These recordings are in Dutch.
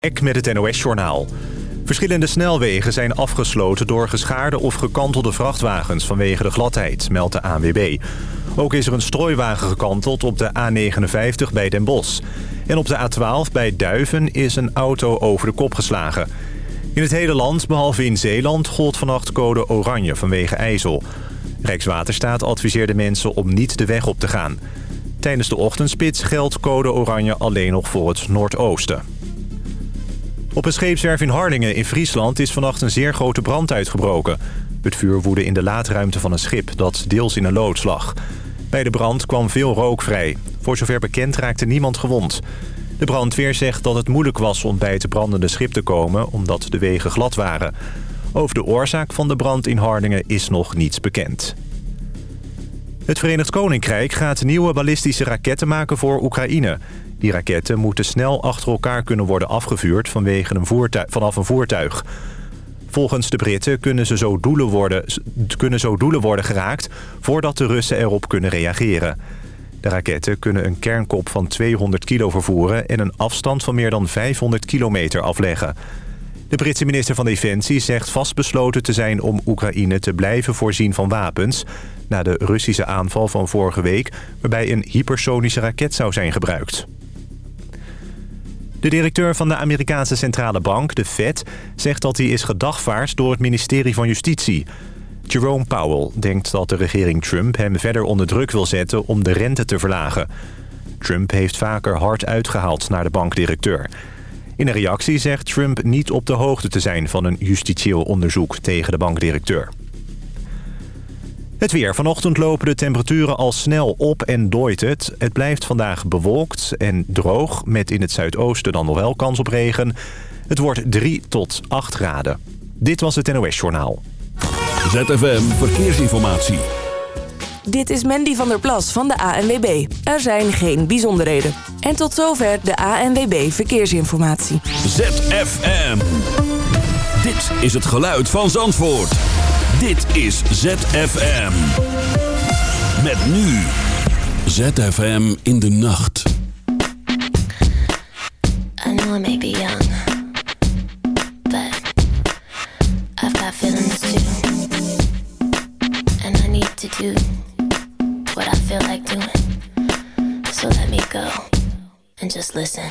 Ek met het NOS-journaal. Verschillende snelwegen zijn afgesloten door geschaarde of gekantelde vrachtwagens vanwege de gladheid, meldt de ANWB. Ook is er een strooiwagen gekanteld op de A59 bij Den Bosch. En op de A12 bij Duiven is een auto over de kop geslagen. In het hele land, behalve in Zeeland, gold vannacht code oranje vanwege ijzel. Rijkswaterstaat adviseerde mensen om niet de weg op te gaan. Tijdens de ochtendspits geldt code oranje alleen nog voor het noordoosten. Op een scheepswerf in Harlingen in Friesland is vannacht een zeer grote brand uitgebroken. Het vuur woedde in de laadruimte van een schip dat deels in een loods lag. Bij de brand kwam veel rook vrij. Voor zover bekend raakte niemand gewond. De brandweer zegt dat het moeilijk was om bij het brandende schip te komen... omdat de wegen glad waren. Over de oorzaak van de brand in Harlingen is nog niets bekend. Het Verenigd Koninkrijk gaat nieuwe ballistische raketten maken voor Oekraïne. Die raketten moeten snel achter elkaar kunnen worden afgevuurd vanwege een vanaf een voertuig. Volgens de Britten kunnen, ze zo doelen worden, kunnen zo doelen worden geraakt voordat de Russen erop kunnen reageren. De raketten kunnen een kernkop van 200 kilo vervoeren en een afstand van meer dan 500 kilometer afleggen. De Britse minister van Defensie zegt vastbesloten te zijn om Oekraïne te blijven voorzien van wapens... na de Russische aanval van vorige week waarbij een hypersonische raket zou zijn gebruikt. De directeur van de Amerikaanse Centrale Bank, de Fed, zegt dat hij is gedagvaard door het ministerie van Justitie. Jerome Powell denkt dat de regering Trump hem verder onder druk wil zetten om de rente te verlagen. Trump heeft vaker hard uitgehaald naar de bankdirecteur. In een reactie zegt Trump niet op de hoogte te zijn van een justitieel onderzoek tegen de bankdirecteur. Het weer. Vanochtend lopen de temperaturen al snel op en dooit het. Het blijft vandaag bewolkt en droog, met in het zuidoosten dan nog wel kans op regen. Het wordt 3 tot 8 graden. Dit was het NOS Journaal. ZFM Verkeersinformatie. Dit is Mandy van der Plas van de ANWB. Er zijn geen bijzonderheden. En tot zover de ANWB Verkeersinformatie. ZFM. Dit is het geluid van Zandvoort. Dit is ZFM. Met nu. ZFM in de nacht. I know I may be young. But I've got feelings too. And I need to do what I feel like doing. So let me go and just listen.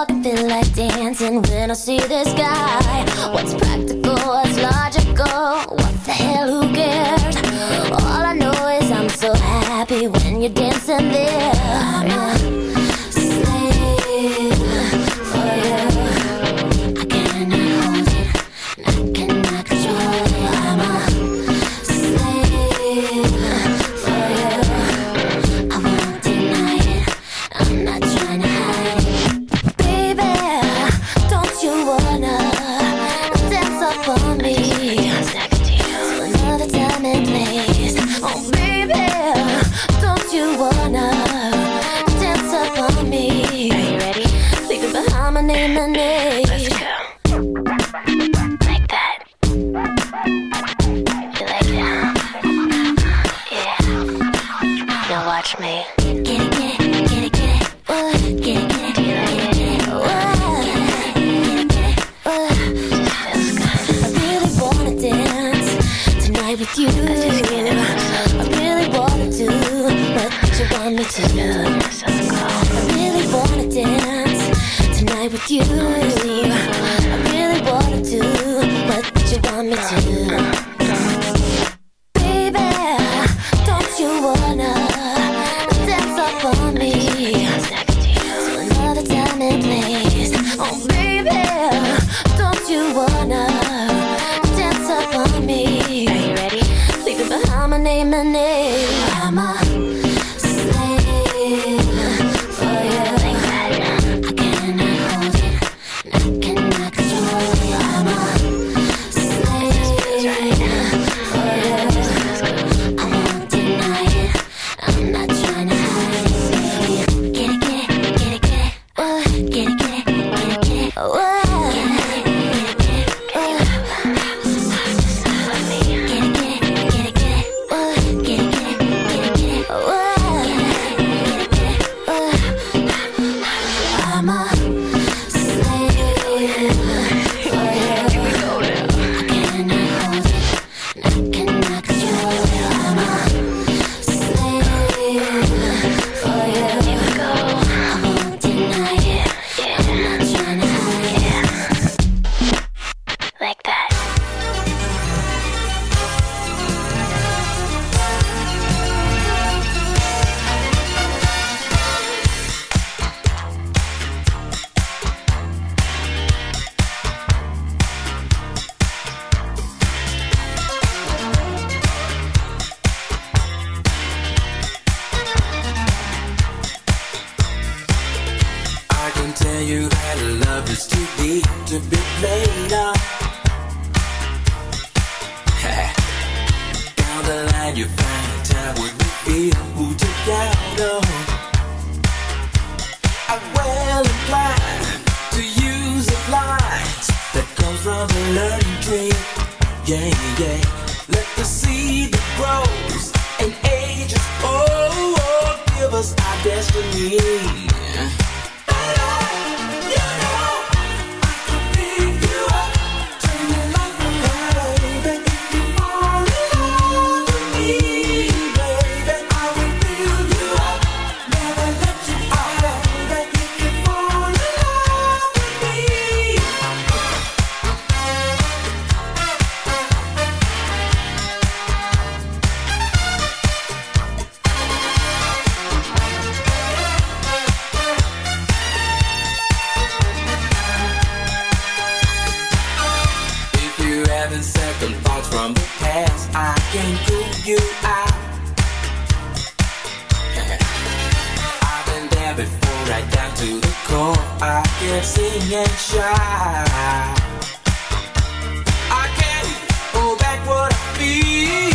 talking, feel like dancing when I see this guy. What's practical, what's logical? What the hell, who cares? All I know is I'm so happy when you're dancing there. sing and shout. I can't hold back what I feel.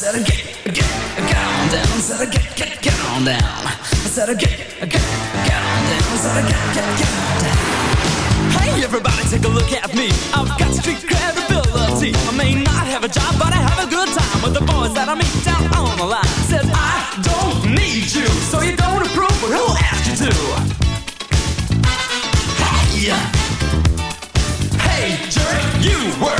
said, get, get, get on down. I said, get, get, get on down. I said, get, get, get on down. I said, get, get, get on down. Hey, everybody, take a look at me. I've got street credibility. I may not have a job, but I have a good time with the boys that I meet down on the line. Said, I don't need you, so you don't approve, but who asked you to? Hey, hey jerk, you were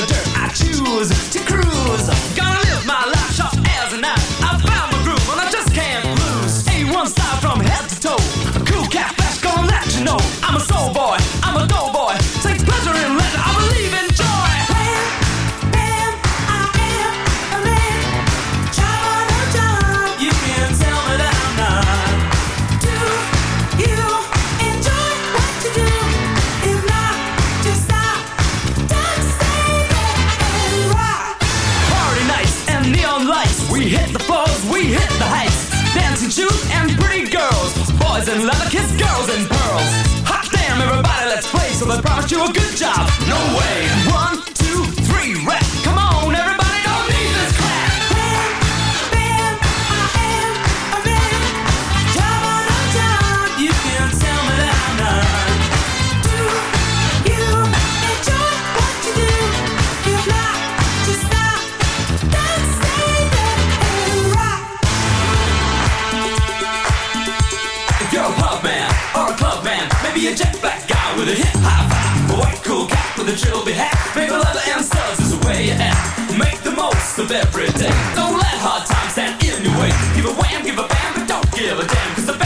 the dirt I choose. and to kiss girls and pearls. Hot damn, everybody, let's play. So they promised you a good job. No way. One cool cat with a chill hat. Maple leather and studs is the way you act. Make the most of every day. Don't let hard times stand in your way. Give a wham, give a bam, but don't give a damn. Cause the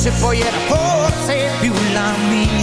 Se poi era forse più la mia.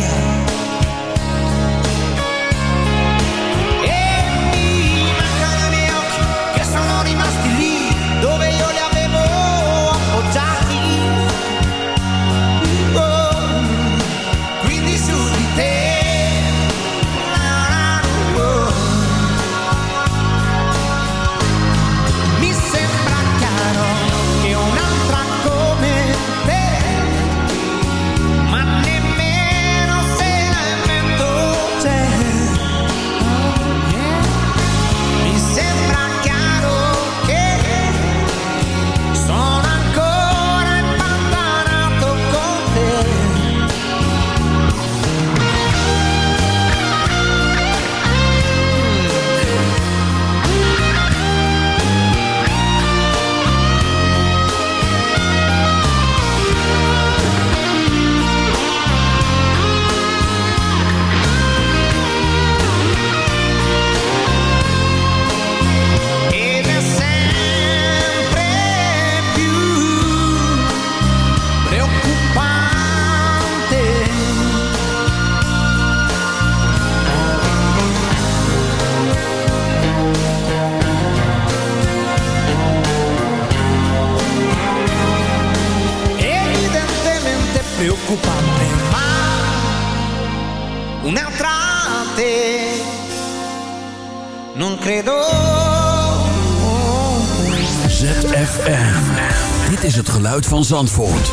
Zandvoort.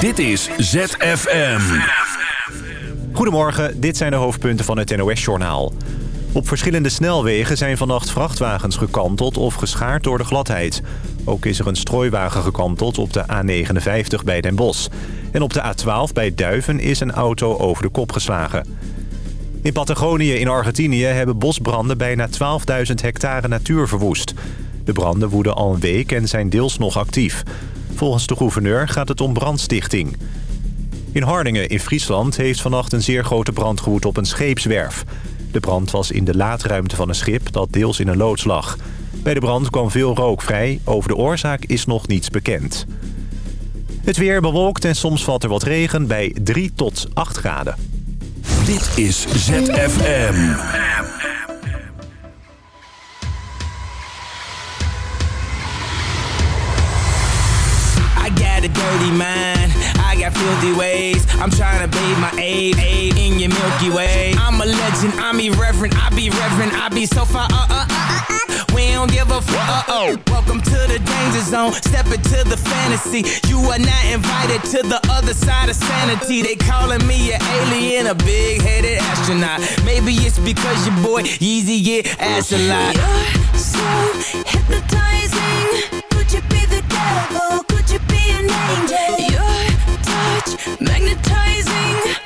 Dit is ZFM. Goedemorgen, dit zijn de hoofdpunten van het NOS-journaal. Op verschillende snelwegen zijn vannacht vrachtwagens gekanteld of geschaard door de gladheid. Ook is er een strooiwagen gekanteld op de A59 bij Den Bosch. En op de A12 bij Duiven is een auto over de kop geslagen. In Patagonië in Argentinië hebben bosbranden bijna 12.000 hectare natuur verwoest. De branden woeden al een week en zijn deels nog actief. Volgens de gouverneur gaat het om brandstichting. In Harningen in Friesland heeft vannacht een zeer grote brand gewoed op een scheepswerf. De brand was in de laadruimte van een schip dat deels in een loods lag. Bij de brand kwam veel rook vrij. Over de oorzaak is nog niets bekend. Het weer bewolkt en soms valt er wat regen bij 3 tot 8 graden. Dit is ZFM. got a dirty mind. I got filthy ways. I'm trying to bathe my aid, aid in your Milky Way. I'm a legend. I'm irreverent. I be reverent. I be so far. Uh, uh, uh, uh, uh. We don't give a fuck. Uh oh. Welcome to the danger zone. Step into the fantasy. You are not invited to the other side of sanity. They calling me an alien, a big headed astronaut. Maybe it's because your boy Yeezy get yeah, ass a lot. You're so hypnotizing. Could you be the devil? magnetizing.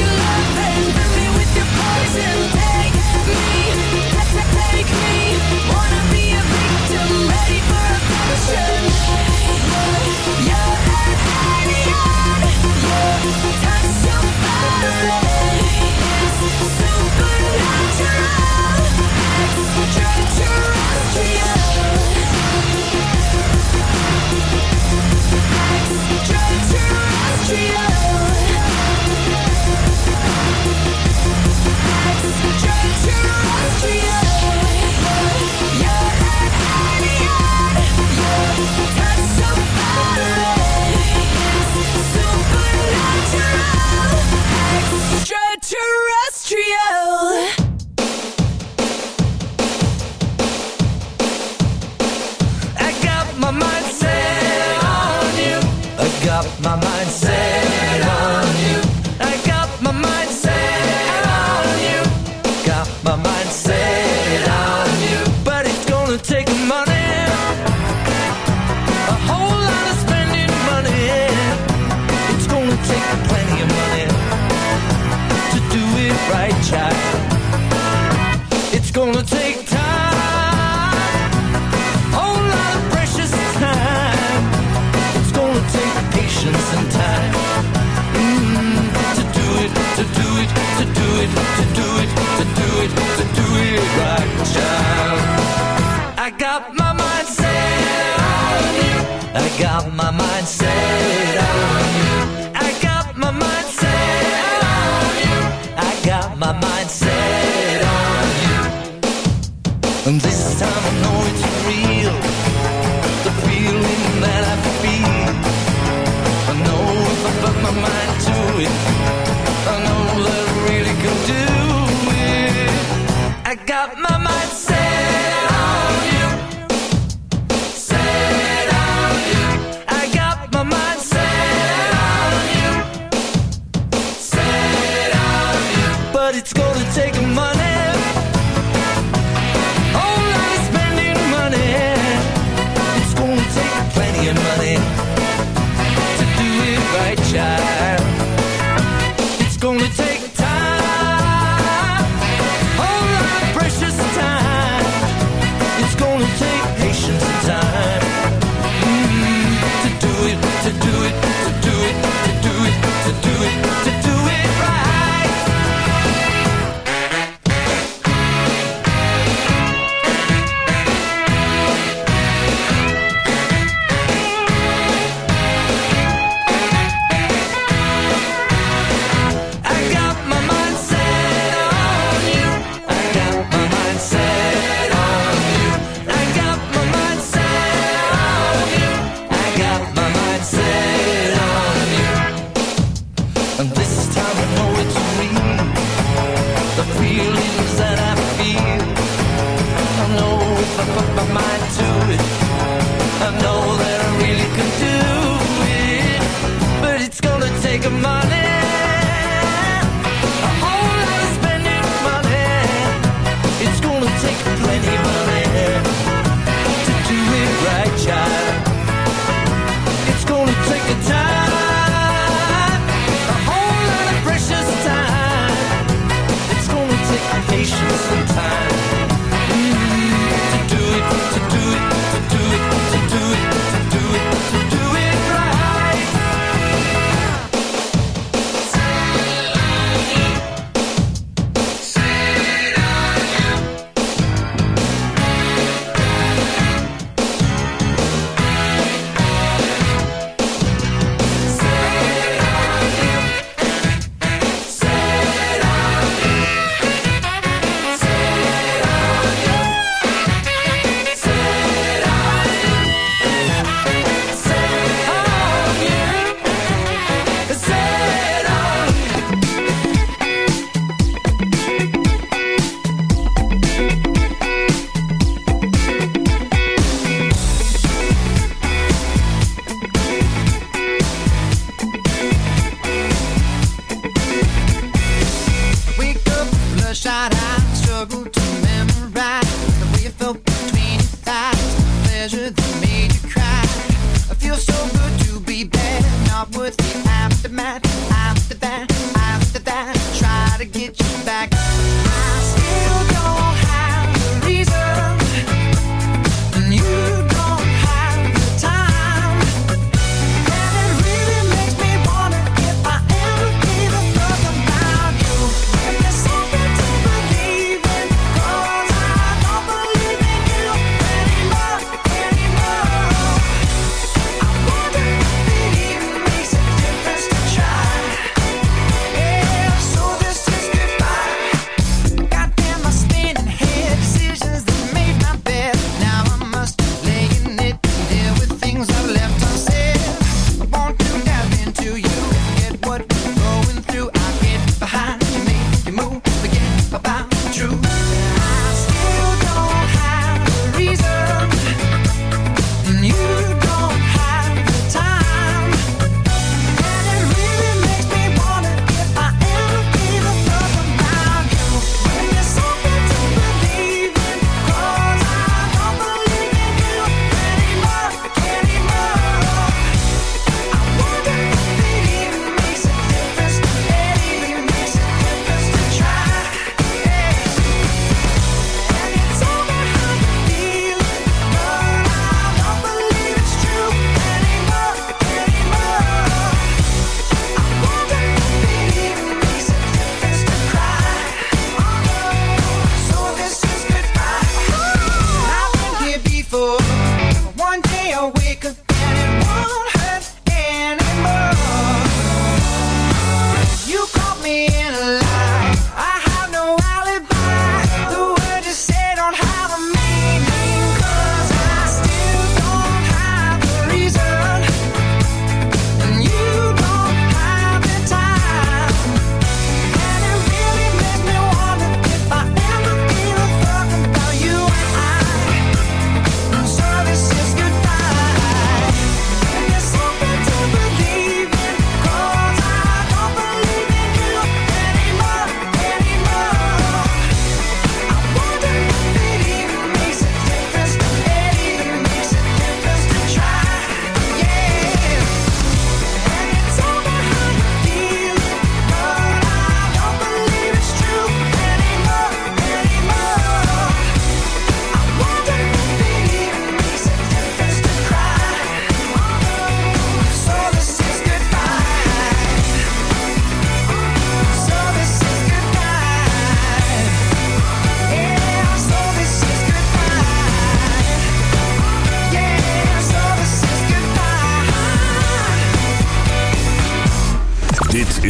You're an idiot. You're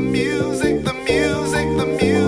music, the music, the music.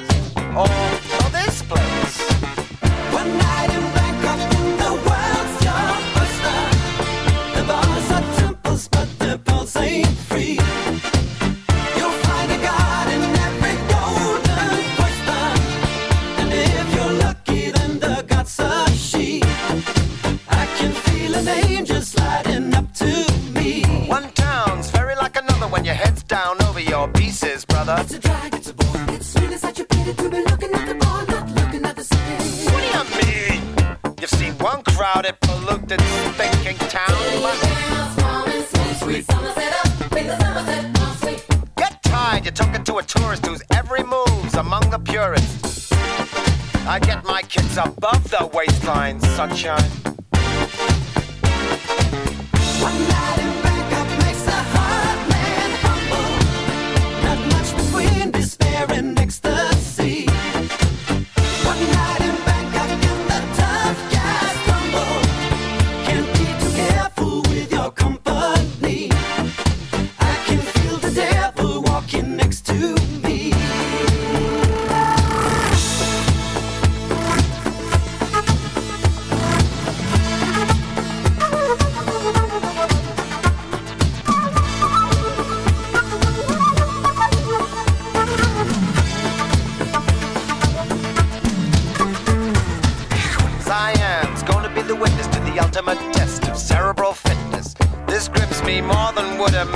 polluted, thinking town. Get tired, you're talking to a tourist whose every move's among the purists. I get my kids above the waistline, sunshine.